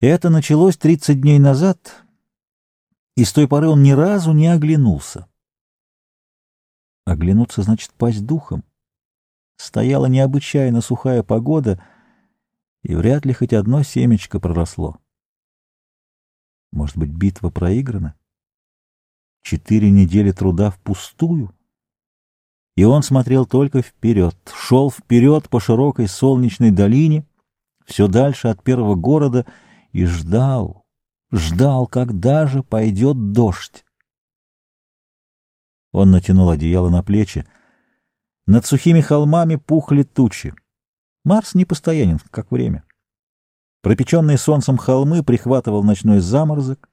Это началось 30 дней назад, и с той поры он ни разу не оглянулся. Оглянуться значит пасть духом. Стояла необычайно сухая погода, и вряд ли хоть одно семечко проросло. Может быть, битва проиграна? Четыре недели труда впустую? И он смотрел только вперед, шел вперед по широкой солнечной долине, все дальше от первого города — и ждал, ждал, когда же пойдет дождь. Он натянул одеяло на плечи. Над сухими холмами пухли тучи. Марс непостоянен, как время. Пропеченные солнцем холмы прихватывал ночной заморозок,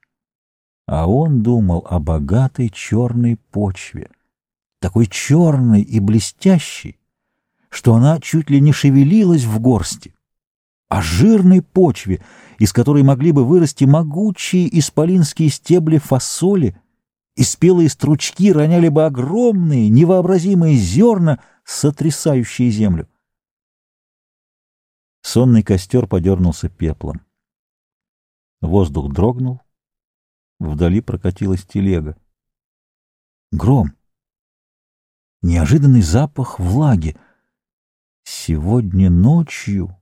а он думал о богатой черной почве, такой черной и блестящей, что она чуть ли не шевелилась в горсти о жирной почве, из которой могли бы вырасти могучие исполинские стебли фасоли, и спелые стручки роняли бы огромные, невообразимые зерна, сотрясающие землю. Сонный костер подернулся пеплом. Воздух дрогнул, вдали прокатилась телега. Гром. Неожиданный запах влаги. Сегодня ночью...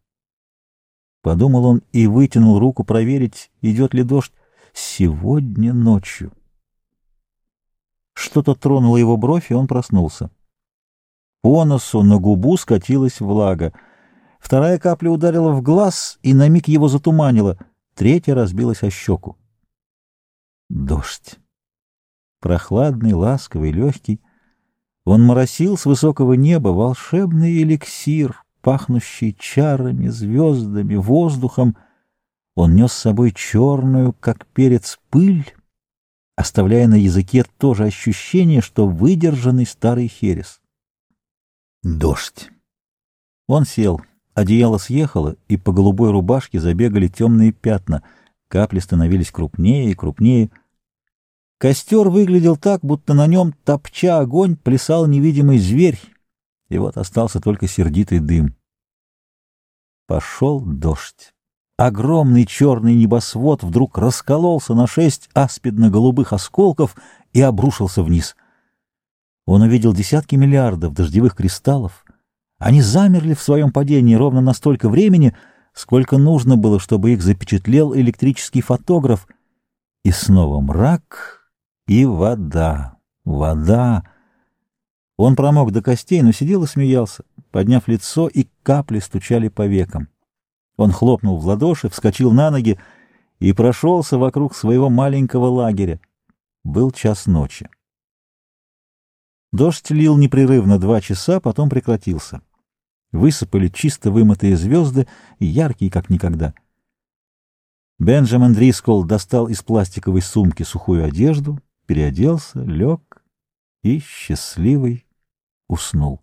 Подумал он и вытянул руку проверить, идет ли дождь. Сегодня ночью. Что-то тронуло его бровь, и он проснулся. По носу на губу скатилась влага. Вторая капля ударила в глаз и на миг его затуманила. Третья разбилась о щеку. Дождь. Прохладный, ласковый, легкий. Он моросил с высокого неба волшебный эликсир, пахнущий чарами, звездами, воздухом. Он нес с собой черную, как перец, пыль, оставляя на языке то же ощущение, что выдержанный старый херес. Дождь. Он сел, одеяло съехало, и по голубой рубашке забегали темные пятна, капли становились крупнее и крупнее. Костер выглядел так, будто на нем, топча огонь, плясал невидимый зверь, и вот остался только сердитый дым. Пошел дождь. Огромный черный небосвод вдруг раскололся на шесть аспидно-голубых осколков и обрушился вниз. Он увидел десятки миллиардов дождевых кристаллов. Они замерли в своем падении ровно на столько времени, сколько нужно было, чтобы их запечатлел электрический фотограф. И снова мрак и вода, вода. Он промок до костей, но сидел и смеялся, подняв лицо, и капли стучали по векам. Он хлопнул в ладоши, вскочил на ноги и прошелся вокруг своего маленького лагеря. Был час ночи. Дождь лил непрерывно два часа, потом прекратился. Высыпали чисто вымытые звезды, яркие, как никогда. Бенджамин Дрискол достал из пластиковой сумки сухую одежду, переоделся, лег и счастливый уснул.